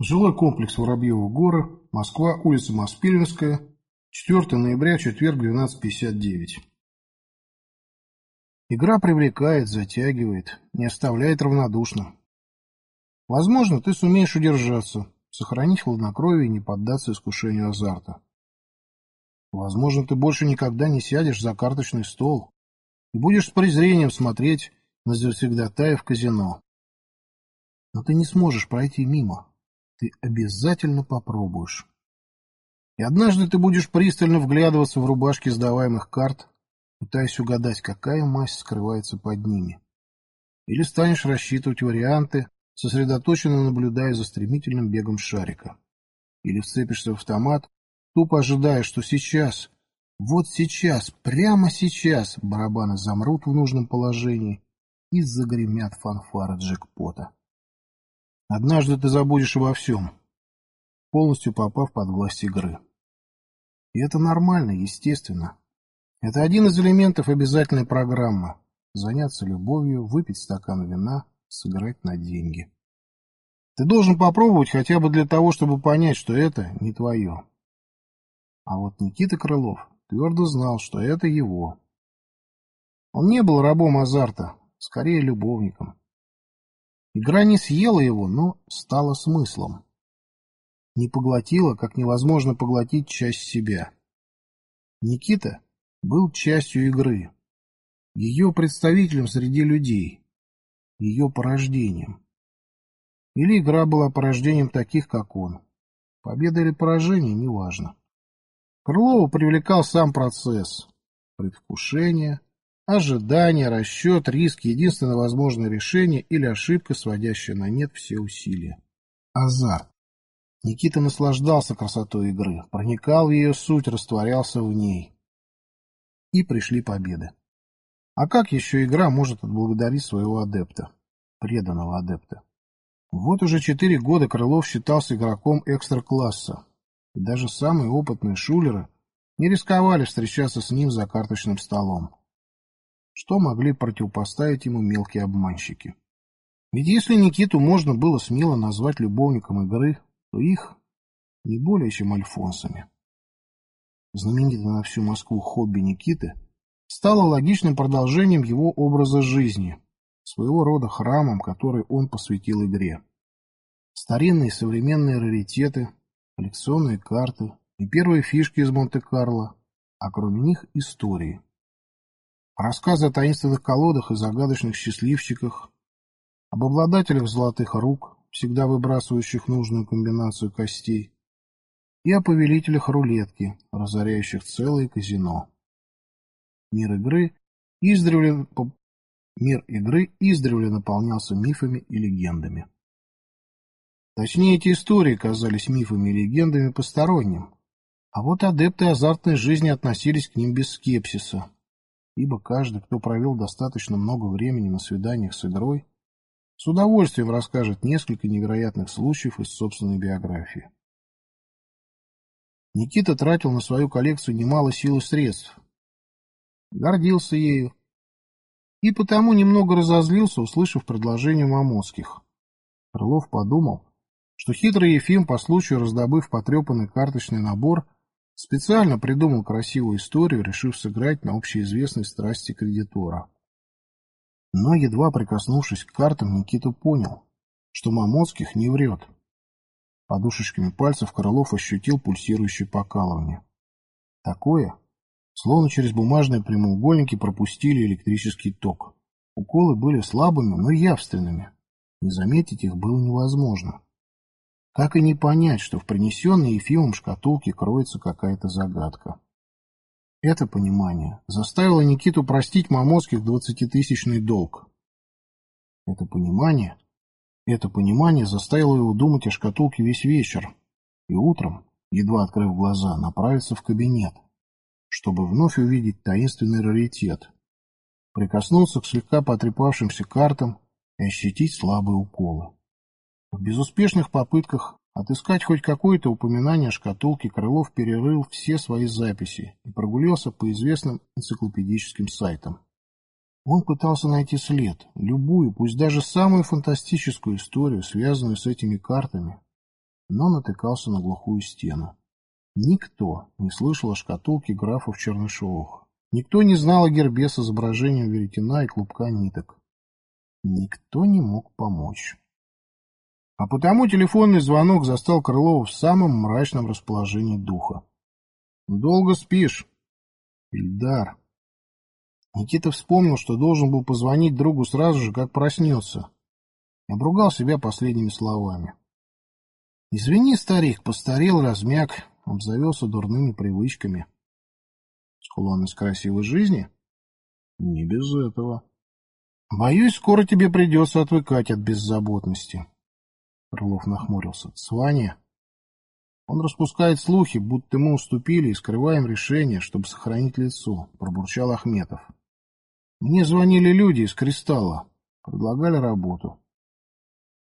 Жилой комплекс Воробьевы горы, Москва, улица Моспилинская, 4 ноября, четверг, 12.59. Игра привлекает, затягивает, не оставляет равнодушным. Возможно, ты сумеешь удержаться, сохранить хладнокровие и не поддаться искушению азарта. Возможно, ты больше никогда не сядешь за карточный стол и будешь с презрением смотреть на завсегдатая в казино. Но ты не сможешь пройти мимо ты обязательно попробуешь. И однажды ты будешь пристально вглядываться в рубашки сдаваемых карт, пытаясь угадать, какая масть скрывается под ними. Или станешь рассчитывать варианты, сосредоточенно наблюдая за стремительным бегом шарика. Или вцепишься в автомат, тупо ожидая, что сейчас, вот сейчас, прямо сейчас барабаны замрут в нужном положении и загремят фанфары джекпота. Однажды ты забудешь обо всем, полностью попав под власть игры. И это нормально, естественно. Это один из элементов обязательной программы. Заняться любовью, выпить стакан вина, сыграть на деньги. Ты должен попробовать хотя бы для того, чтобы понять, что это не твое. А вот Никита Крылов твердо знал, что это его. Он не был рабом азарта, скорее любовником. Игра не съела его, но стала смыслом. Не поглотила, как невозможно поглотить часть себя. Никита был частью игры, ее представителем среди людей, ее порождением. Или игра была порождением таких, как он. Победа или поражение, неважно. Крылова привлекал сам процесс, предвкушение, Ожидание, расчет, риск – единственное возможное решение или ошибка, сводящая на нет все усилия. Азарт. Никита наслаждался красотой игры, проникал в ее суть, растворялся в ней. И пришли победы. А как еще игра может отблагодарить своего адепта, преданного адепта? Вот уже четыре года Крылов считался игроком экстра-класса, и даже самые опытные шулеры не рисковали встречаться с ним за карточным столом. Что могли противопоставить ему мелкие обманщики? Ведь если Никиту можно было смело назвать любовником игры, то их не более чем альфонсами. Знаменитое на всю Москву хобби Никиты стало логичным продолжением его образа жизни, своего рода храмом, который он посвятил игре. Старинные современные раритеты, коллекционные карты и первые фишки из Монте-Карло, а кроме них истории – Рассказы о таинственных колодах и загадочных счастливчиках, об обладателях золотых рук, всегда выбрасывающих нужную комбинацию костей, и о повелителях рулетки, разоряющих целые казино. Мир игры издревле, мир игры издревле наполнялся мифами и легендами. Точнее, эти истории казались мифами и легендами посторонним, а вот адепты азартной жизни относились к ним без скепсиса, ибо каждый, кто провел достаточно много времени на свиданиях с игрой, с удовольствием расскажет несколько невероятных случаев из собственной биографии. Никита тратил на свою коллекцию немало сил и средств. Гордился ею. И потому немного разозлился, услышав предложение Мамоцких. Крылов подумал, что хитрый Ефим, по случаю раздобыв потрепанный карточный набор, Специально придумал красивую историю, решив сыграть на общеизвестной страсти кредитора. Но, едва прикоснувшись к картам, Никита понял, что Мамоцких не врет. Подушечками пальцев Крылов ощутил пульсирующее покалывание. Такое, словно через бумажные прямоугольники пропустили электрический ток. Уколы были слабыми, но явственными. Не заметить их было невозможно. Как и не понять, что в принесенной Ефимом шкатулке кроется какая-то загадка. Это понимание заставило Никиту простить Мамоцких двадцатитысячный долг. Это понимание, это понимание заставило его думать о шкатулке весь вечер и утром, едва открыв глаза, направиться в кабинет, чтобы вновь увидеть таинственный раритет, прикоснуться к слегка потрепавшимся картам и ощутить слабые уколы. В безуспешных попытках отыскать хоть какое-то упоминание о шкатулке Крылов перерыл все свои записи и прогулялся по известным энциклопедическим сайтам. Он пытался найти след, любую, пусть даже самую фантастическую историю, связанную с этими картами, но натыкался на глухую стену. Никто не слышал о шкатулке графов Чернышовых. Никто не знал о гербе с изображением веретена и клубка ниток. Никто не мог помочь. А потому телефонный звонок застал Крылова в самом мрачном расположении духа. «Долго спишь?» «Ильдар». Никита вспомнил, что должен был позвонить другу сразу же, как проснется. Обругал себя последними словами. «Извини, старик, постарел, размяк, обзавелся дурными привычками». «Склонность к красивой жизни?» «Не без этого». «Боюсь, скоро тебе придется отвыкать от беззаботности». Крылов нахмурился. «Сваня?» «Он распускает слухи, будто мы уступили и скрываем решение, чтобы сохранить лицо», — пробурчал Ахметов. «Мне звонили люди из «Кристалла», предлагали работу.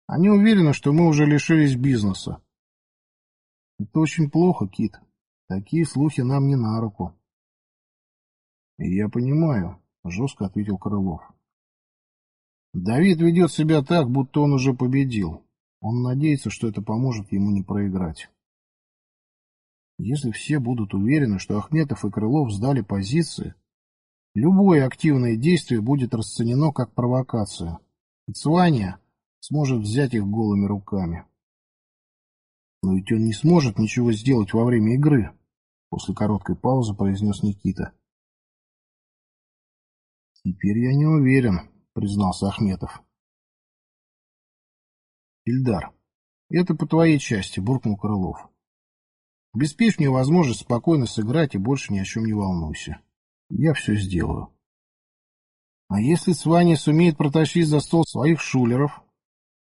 Они уверены, что мы уже лишились бизнеса. Это очень плохо, Кит. Такие слухи нам не на руку». «Я понимаю», — жестко ответил Крылов. «Давид ведет себя так, будто он уже победил. Он надеется, что это поможет ему не проиграть. Если все будут уверены, что Ахметов и Крылов сдали позиции, любое активное действие будет расценено как провокация, и Цвания сможет взять их голыми руками. Но ведь он не сможет ничего сделать во время игры, после короткой паузы произнес Никита. Теперь я не уверен, признался Ахметов. Ильдар, это по твоей части, буркнул Крылов. Обеспечь мне возможность спокойно сыграть и больше ни о чем не волнуйся. Я все сделаю. А если Сваня сумеет протащить за стол своих шулеров?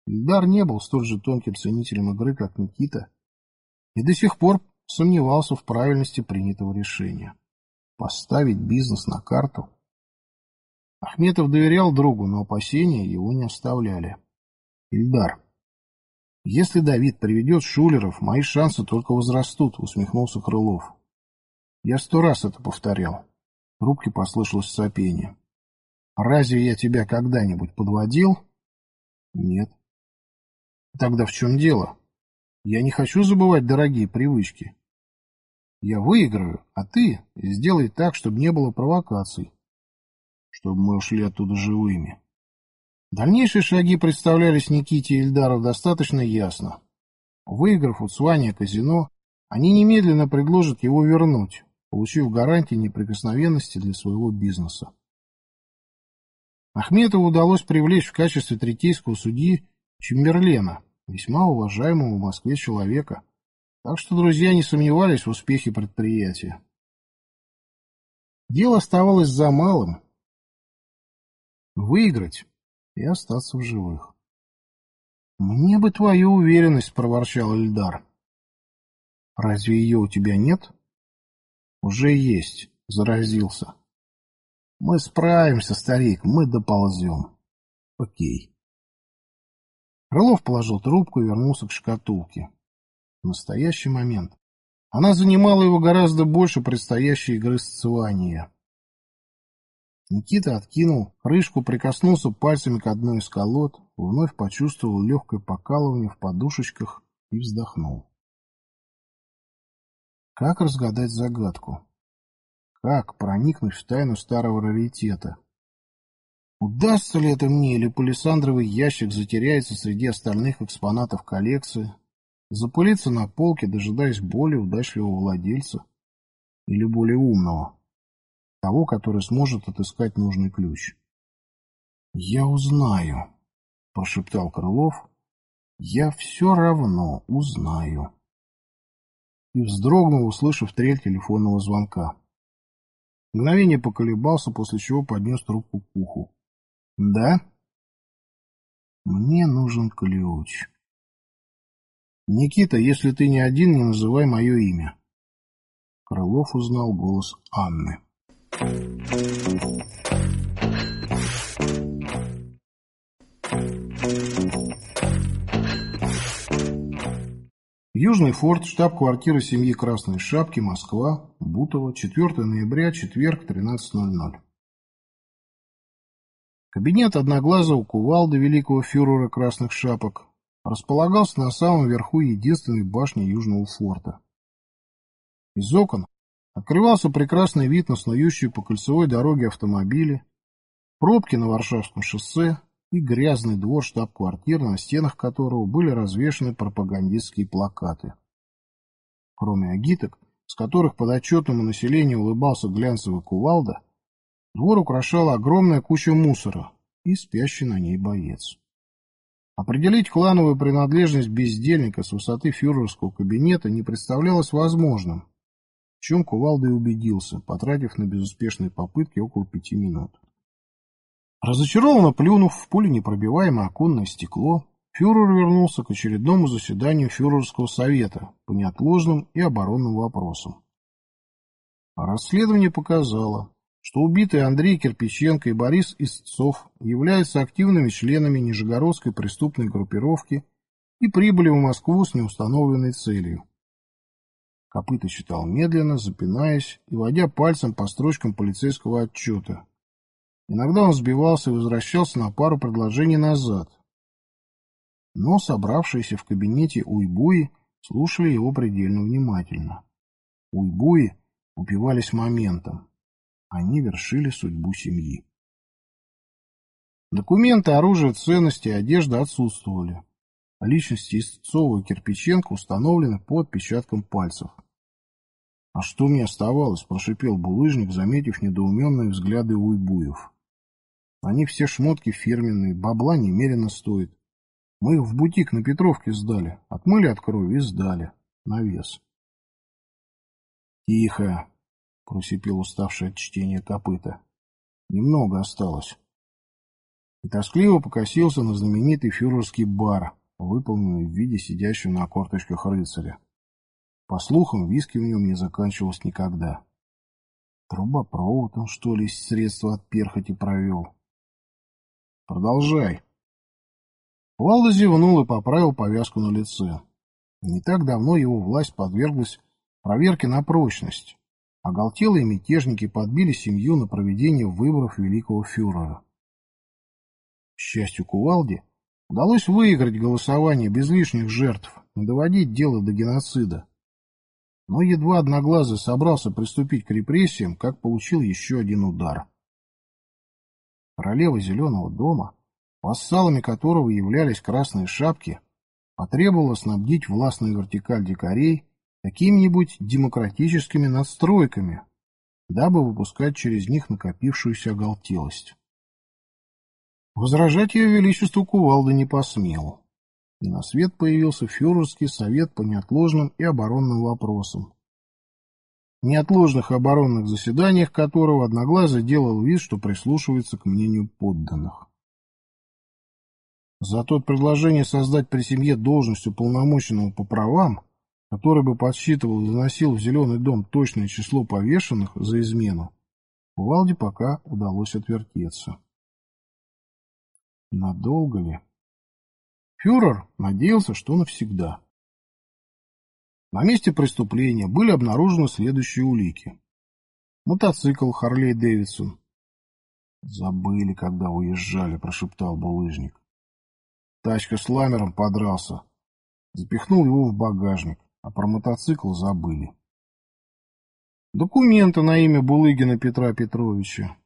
Ильдар не был столь же тонким ценителем игры, как Никита, и до сих пор сомневался в правильности принятого решения. Поставить бизнес на карту? Ахметов доверял другу, но опасения его не оставляли. Ильдар, «Если Давид приведет шулеров, мои шансы только возрастут», — усмехнулся Крылов. «Я сто раз это повторял». В трубке послышалось сопение. «Разве я тебя когда-нибудь подводил?» «Нет». «Тогда в чем дело? Я не хочу забывать дорогие привычки. Я выиграю, а ты сделай так, чтобы не было провокаций, чтобы мы ушли оттуда живыми». Дальнейшие шаги представлялись Никите и Ильдару достаточно ясно. Выиграв у Цвания казино, они немедленно предложат его вернуть, получив гарантии неприкосновенности для своего бизнеса. Ахметову удалось привлечь в качестве третейского судьи Чемберлена, весьма уважаемого в Москве человека, так что друзья не сомневались в успехе предприятия. Дело оставалось за малым. Выиграть и остаться в живых. «Мне бы твою уверенность», — проворчал Эльдар. «Разве ее у тебя нет?» «Уже есть», — заразился. «Мы справимся, старик, мы доползем». «Окей». Крылов положил трубку и вернулся к шкатулке. В настоящий момент. Она занимала его гораздо больше предстоящей игры сцевания. Никита откинул крышку, прикоснулся пальцами к одной из колод, вновь почувствовал легкое покалывание в подушечках и вздохнул. Как разгадать загадку? Как проникнуть в тайну старого раритета? Удастся ли это мне, или палисандровый ящик затеряется среди остальных экспонатов коллекции, запылится на полке, дожидаясь более удачливого владельца или более умного? Того, который сможет отыскать нужный ключ. «Я узнаю», — прошептал Крылов. «Я все равно узнаю». И вздрогнул, услышав трель телефонного звонка. Мгновение поколебался, после чего поднес трубку к уху. «Да?» «Мне нужен ключ». «Никита, если ты не один, не называй мое имя». Крылов узнал голос Анны. Южный форт, штаб-квартира семьи Красной Шапки, Москва, Бутово, 4 ноября, четверг, 13.00. Кабинет одноглазого кувалда великого фюрера Красных Шапок располагался на самом верху единственной башни Южного форта. Из окон открывался прекрасный вид на снующие по кольцевой дороге автомобили, пробки на Варшавском шоссе и грязный двор штаб-квартиры, на стенах которого были развешаны пропагандистские плакаты. Кроме агиток, с которых под отчетному населению улыбался глянцевый кувалда, двор украшала огромная куча мусора и спящий на ней боец. Определить клановую принадлежность бездельника с высоты фюрерского кабинета не представлялось возможным, чем Кувалда и убедился, потратив на безуспешные попытки около пяти минут. Разочарованно плюнув в пуленепробиваемое оконное стекло, фюрер вернулся к очередному заседанию фюрерского совета по неотложным и оборонным вопросам. Расследование показало, что убитые Андрей Кирпиченко и Борис Истцов являются активными членами Нижегородской преступной группировки и прибыли в Москву с неустановленной целью. Копыта читал медленно, запинаясь и водя пальцем по строчкам полицейского отчета. Иногда он сбивался и возвращался на пару предложений назад. Но собравшиеся в кабинете уйбуи слушали его предельно внимательно. Уйбуи упивались моментом. Они вершили судьбу семьи. Документы, оружие, ценности и одежда отсутствовали. Личности Истцова и Кирпиченко установлены по отпечаткам пальцев. — А что мне оставалось? — прошипел булыжник, заметив недоуменные взгляды уйбуев. — Они все шмотки фирменные, бабла немерено стоит. Мы их в бутик на Петровке сдали, отмыли от крови и сдали. На вес. — Тихо! — просипел уставший от чтения копыта. «Немного осталось». И тоскливо покосился на знаменитый фюрерский бар, выполненный в виде сидящего на корточках рыцаря. По слухам, виски в нем не заканчивалось никогда. Трубопровод он, что ли, средства от перхоти провел. «Продолжай». Валда зевнул и поправил повязку на лице. Не так давно его власть подверглась проверке на прочность. Оголтелые мятежники подбили семью на проведение выборов великого фюрера. К счастью Кувалде, удалось выиграть голосование без лишних жертв, не доводить дело до геноцида. Но едва Одноглазый собрался приступить к репрессиям, как получил еще один удар. Королева Зеленого дома, вассалами которого являлись красные шапки, потребовала снабдить властную вертикаль дикарей какими-нибудь демократическими надстройками, дабы выпускать через них накопившуюся оголтелость. Возражать ее величеству кувалда не посмел. И на свет появился фюрерский совет по неотложным и оборонным вопросам. В неотложных оборонных заседаниях которого Одноглазый делал вид, что прислушивается к мнению подданных. За тот предложение создать при семье должность уполномоченного по правам который бы подсчитывал и заносил в зеленый дом точное число повешенных за измену, Валде пока удалось отвертеться. Надолго ли? Фюрер надеялся, что навсегда. На месте преступления были обнаружены следующие улики. Мотоцикл Харлей Дэвидсон. Забыли, когда уезжали, прошептал булыжник. Тачка с ламером подрался. Запихнул его в багажник а про мотоцикл забыли. Документы на имя Булыгина Петра Петровича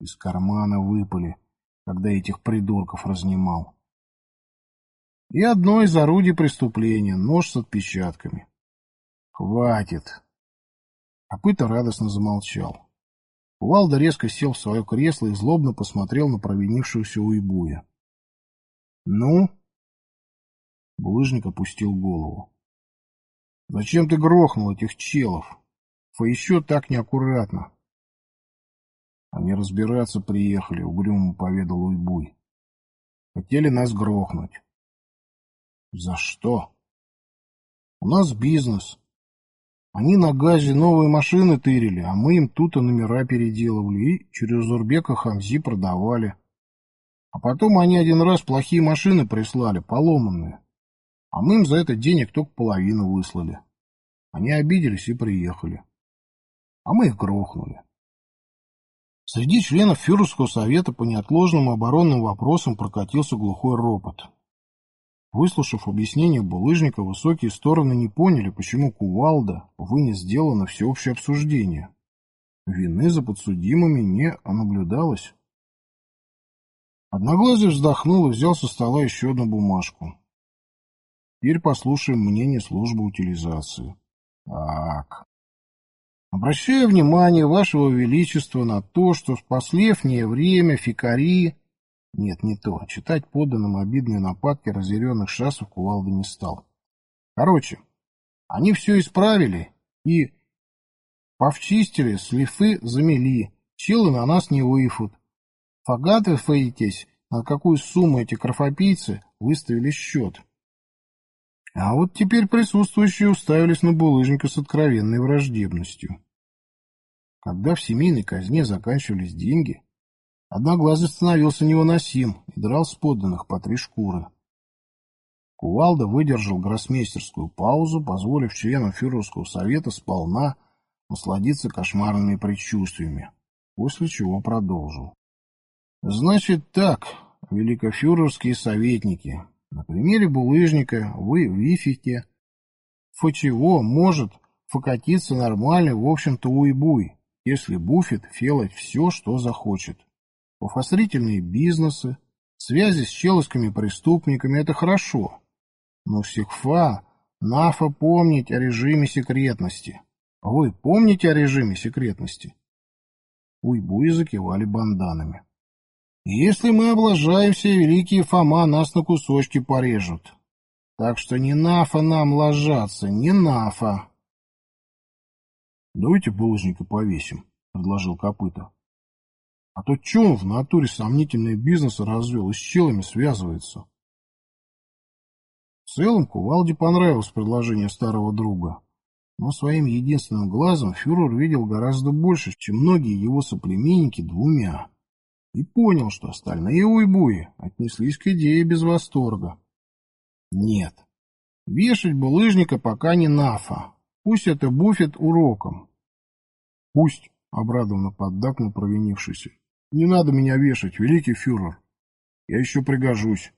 из кармана выпали, когда этих придурков разнимал. И одно из орудий преступления — нож с отпечатками. Хватит. Копыта радостно замолчал. Кувалда резко сел в свое кресло и злобно посмотрел на провинившегося уйбуя. — Ну? Булыжник опустил голову. Зачем ты грохнул этих челов? Фа еще так неаккуратно. Они разбираться приехали, угрюмо поведал Уйбуй. Хотели нас грохнуть. За что? У нас бизнес. Они на газе новые машины тырили, а мы им тут и номера переделывали и через Урбека Хамзи продавали. А потом они один раз плохие машины прислали, поломанные. А мы им за это денег только половину выслали. Они обиделись и приехали. А мы их грохнули. Среди членов Фюрерского совета по неотложным оборонным вопросам прокатился глухой ропот. Выслушав объяснение булыжника, высокие стороны не поняли, почему Кувалда вынес дело на всеобщее обсуждение. Вины за подсудимыми не наблюдалось. Одноглазый вздохнул и взял со стола еще одну бумажку. Теперь послушаем мнение службы утилизации. Так. Обращаю внимание Вашего Величества на то, что в последнее время фикари... Нет, не то. Читать подданным обидные нападки разъяренных шасов кувалда не стал. Короче, они все исправили и повчистили, слифы замели, челы на нас не выйфут. Фагаты фейтесь, на какую сумму эти кровопийцы выставили счет. А вот теперь присутствующие уставились на булыжника с откровенной враждебностью. Когда в семейной казне заканчивались деньги, одноглазый становился невыносим и драл с подданных по три шкуры. Кувалда выдержал гроссмейстерскую паузу, позволив членам фюрерского совета сполна насладиться кошмарными предчувствиями, после чего продолжил. Значит так, великофюрерские советники, на примере булыжника вы видите, фочего может фокатиться нормально, в общем-то, уйбуй, если Буфет фелать все, что захочет. Пофасрительные бизнесы, связи с человскими преступниками – это хорошо. Но сикфа, нафа помнить о режиме секретности. Вы помните о режиме секретности? Уйбуи закивали банданами. Если мы облажаемся, великий Фома нас на кусочки порежут. Так что не нафа нам ложаться, не нафа. — Давайте булыжника повесим, — предложил Копыта. — А то че он в натуре сомнительные бизнесы развел и с челами связывается? В целом Кувалде понравилось предложение старого друга, но своим единственным глазом фюрер видел гораздо больше, чем многие его соплеменники двумя и понял, что остальные уйбуи отнеслись к идее без восторга. Нет, вешать булыжника пока не нафа. Пусть это буфет уроком. Пусть, — обрадованно поддакнул провинившийся. Не надо меня вешать, великий фюрер. Я еще пригожусь.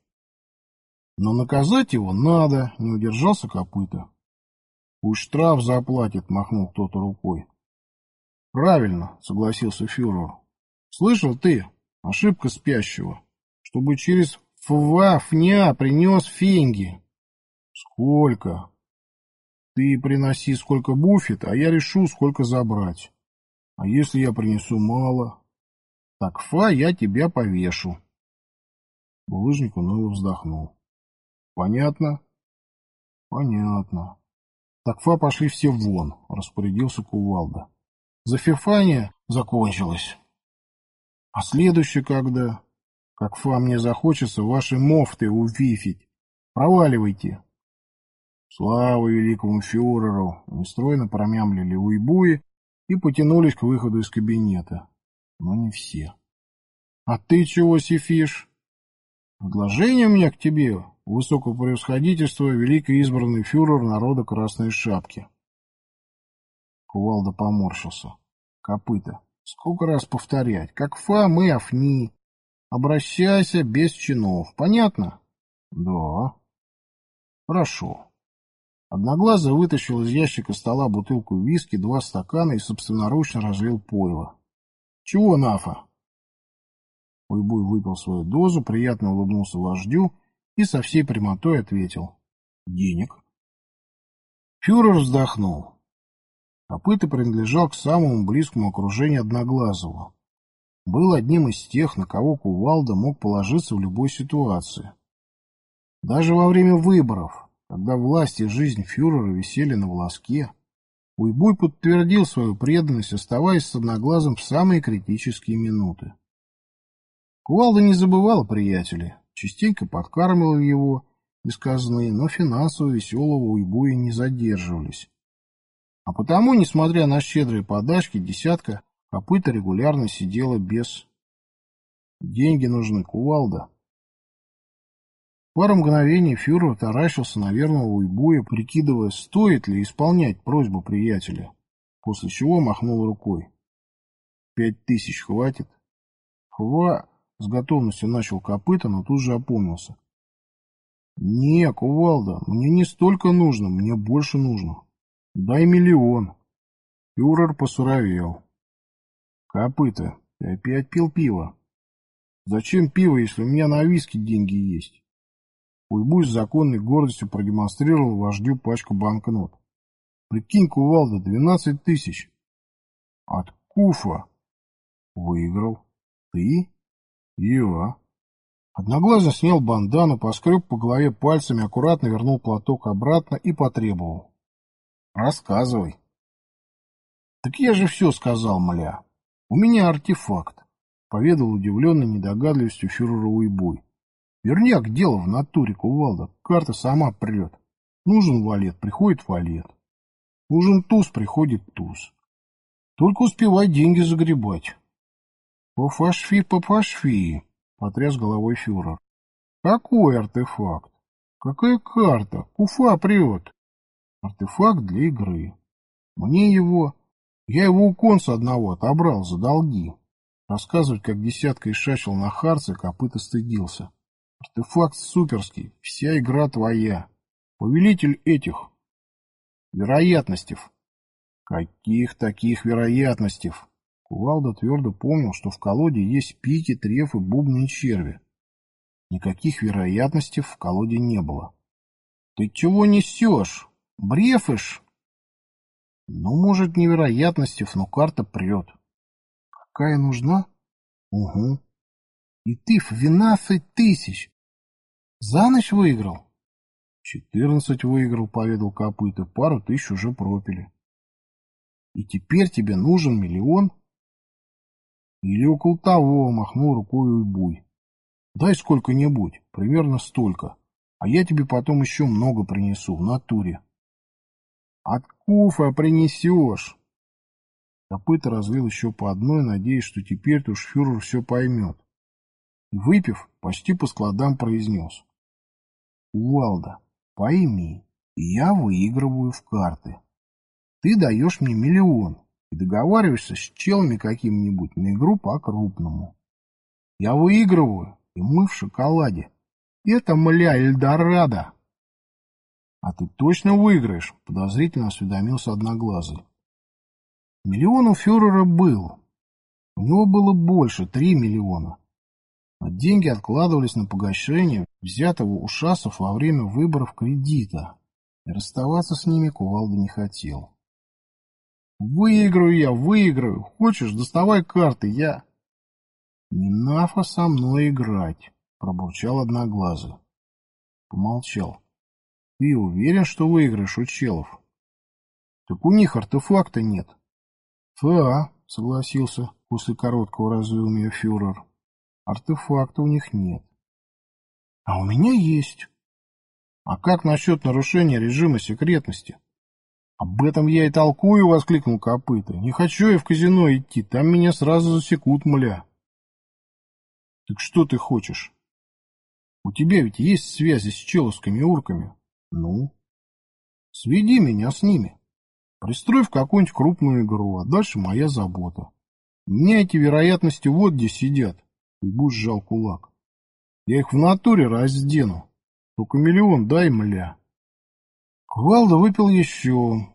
Но наказать его надо, не удержался копыта. Пусть штраф заплатит, махнул кто-то рукой. Правильно, согласился фюрер. Слышал ты, Ошибка спящего. Чтобы через фва фня принес фенги. Сколько? Ты приноси сколько буфет, а я решу, сколько забрать. А если я принесу мало? Так фа я тебя повешу. Булыжник уныло вздохнул. Понятно? Понятно. Так фа пошли все вон, распорядился Кувалда. Зафифания закончилось. А следующий когда? Как фа мне захочется ваши мофты увифить. Проваливайте. Слава великому фюреру! Нестройно промямлили уйбуи и потянулись к выходу из кабинета. Но не все. А ты чего сифишь? Предложение у меня к тебе, высокопревосходительство, великий избранный фюрер народа Красной Шапки. Кувалда поморщился. Копыта. Сколько раз повторять? Как фа, мы афни. Обращайся без чинов. Понятно? Да. Хорошо. Одноглазый вытащил из ящика стола бутылку виски, два стакана и собственноручно разлил пойло. Чего, Нафа? Уйбуй выпил свою дозу, приятно улыбнулся вождю и со всей прямотой ответил. Денег. Фюрер вздохнул. Копыта принадлежал к самому близкому окружению Одноглазого. Был одним из тех, на кого Кувалда мог положиться в любой ситуации. Даже во время выборов, когда власть и жизнь фюрера висели на волоске, Уйбуй подтвердил свою преданность, оставаясь с Одноглазым в самые критические минуты. Кувалда не забывал о частенько подкармливал его из но финансово веселого Уйбуя не задерживались. А потому, несмотря на щедрые подачки, десятка копыта регулярно сидела без... Деньги нужны, кувалда. Пару мгновений фюрер таращился на верного уйбуя, прикидывая, стоит ли исполнять просьбу приятеля, после чего махнул рукой. «Пять тысяч хватит?» «Хва...» — с готовностью начал копыта, но тут же опомнился. Не, кувалда, мне не столько нужно, мне больше нужно. Дай миллион. Фюрер посуровел. Копыта, ты опять пил пиво? Зачем пиво, если у меня на виски деньги есть? Уйбуй с законной гордостью продемонстрировал вождю пачку банкнот. Прикинь, кувалда, двенадцать тысяч. От Куфа. Выиграл. Ты? Я. Одноглазый снял бандану, поскреб по голове пальцами, аккуратно вернул платок обратно и потребовал. Рассказывай. Так я же все сказал, мля. У меня артефакт, поведал удивленный недогадливостью фюрера Уйбуй. Верняк дело в натуре, кувалда. Карта сама прет. Нужен валет, приходит валет. Нужен туз, приходит туз. Только успевай деньги загребать. Пофашфи, пофашфи, потряс головой фюрер. Какой артефакт? Какая карта? Куфа прет. Артефакт для игры. Мне его... Я его у конца одного отобрал за долги. Рассказывать, как десятка ишачил на харце, копыта стыдился. Артефакт суперский, вся игра твоя. Повелитель этих... Вероятностей. Каких таких вероятностей? Кувалда твердо помнил, что в колоде есть пики, трефы, бубны и черви. Никаких вероятностей в колоде не было. — Ты чего несешь? Брефыш? Ну, может, невероятностей, но карта прет. Какая нужна? Угу. И ты в двенадцать тысяч. За ночь выиграл? Четырнадцать выиграл, поведал копыта. Пару тысяч уже пропили. И теперь тебе нужен миллион? Или около того, махнул рукой Уйбуй. Дай сколько-нибудь, примерно столько. А я тебе потом еще много принесу, в натуре. От куфа принесешь. Копыта разлил еще по одной, надеясь, что теперь-то уж фюрер все поймет. Выпив, почти по складам произнес. Увалда, пойми, я выигрываю в карты. Ты даешь мне миллион и договариваешься с челами каким-нибудь на игру по-крупному. Я выигрываю, и мы в шоколаде. Это, мля, Эльдорадо. «А ты точно выиграешь?» — подозрительно осведомился Одноглазый. Миллион у фюрера был. У него было больше, три миллиона. А деньги откладывались на погашение взятого у шасов во время выборов кредита, и расставаться с ними Кувалда не хотел. «Выиграю я, выиграю! Хочешь, доставай карты, я...» «Не нафа со мной играть!» — пробурчал Одноглазый. Помолчал. Ты уверен, что выиграешь у челов? Так у них артефакта нет. Да, согласился после короткого раздумья фюрер. Артефакта у них нет. А у меня есть. А как насчет нарушения режима секретности? Об этом я и толкую, воскликнул копыта. Не хочу я в казино идти, там меня сразу засекут, мля. Так что ты хочешь? У тебя ведь есть связи с человскими урками. Ну? Сведи меня с ними. Пристрой в какую-нибудь крупную игру, а дальше моя забота. У меня эти вероятности вот где сидят. Будь сжал кулак. Я их в натуре раздену. Только миллион дай, мля. Квалда выпил еще.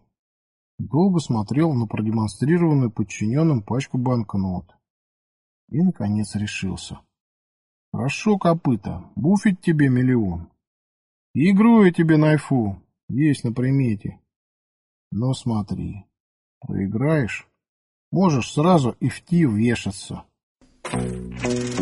Долго смотрел на продемонстрированную подчиненным пачку банкнот. И, наконец, решился. Хорошо, копыта, буфить тебе миллион. Игру я тебе найфу, есть на примете. Но смотри, проиграешь, можешь сразу и в ти вешаться.